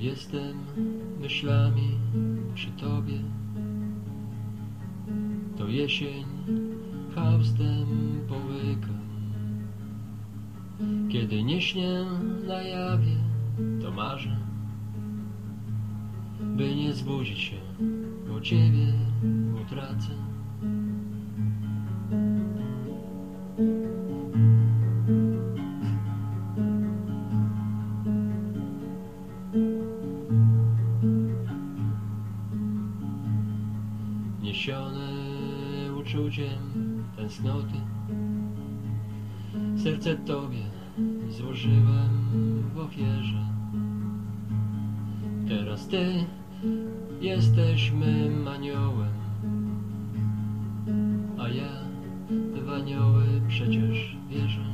jestem myślami przy tobie. To jesień Faustem połyka. Kiedy nie śnię na jawie, to marzę, by nie zbudzić się, bo ciebie utracę. Niesione uczuciem tęsknoty. Serce Tobie złożyłem w ofierze. Teraz Ty jesteś mym aniołem A ja w anioły przecież wierzę.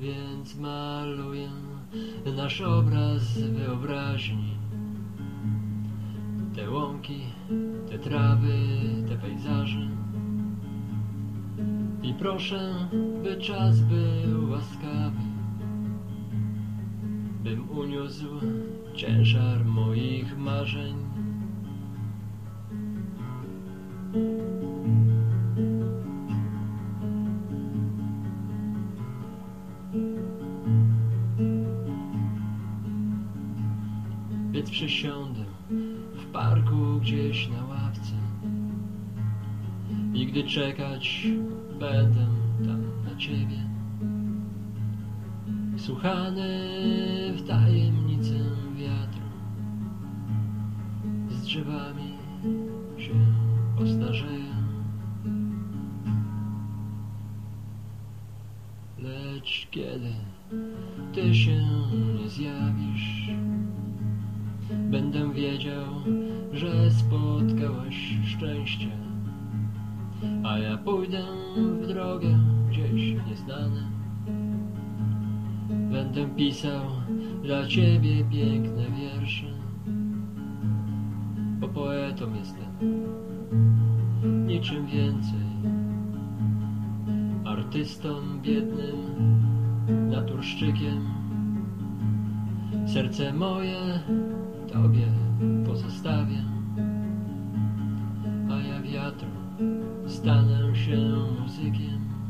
Więc maluję nasz obraz wyobraźni te łąki, te trawy, te pejzaże. I proszę, by czas był łaskawy, bym uniósł ciężar moich marzeń. Więc przysiądę parku gdzieś na ławce. I gdy czekać będę tam na ciebie. Słuchany w tajemnicę wiatru Z drzewami się postarzeję Lecz kiedy ty się nie zjawisz Będę wiedział, że spotkałaś szczęście. A ja pójdę w drogę gdzieś nieznane. Będę pisał dla ciebie piękne wiersze. Bo poetą jestem. Niczym więcej. Artystą biednym Naturszczykiem. Serce moje Stalin shows again.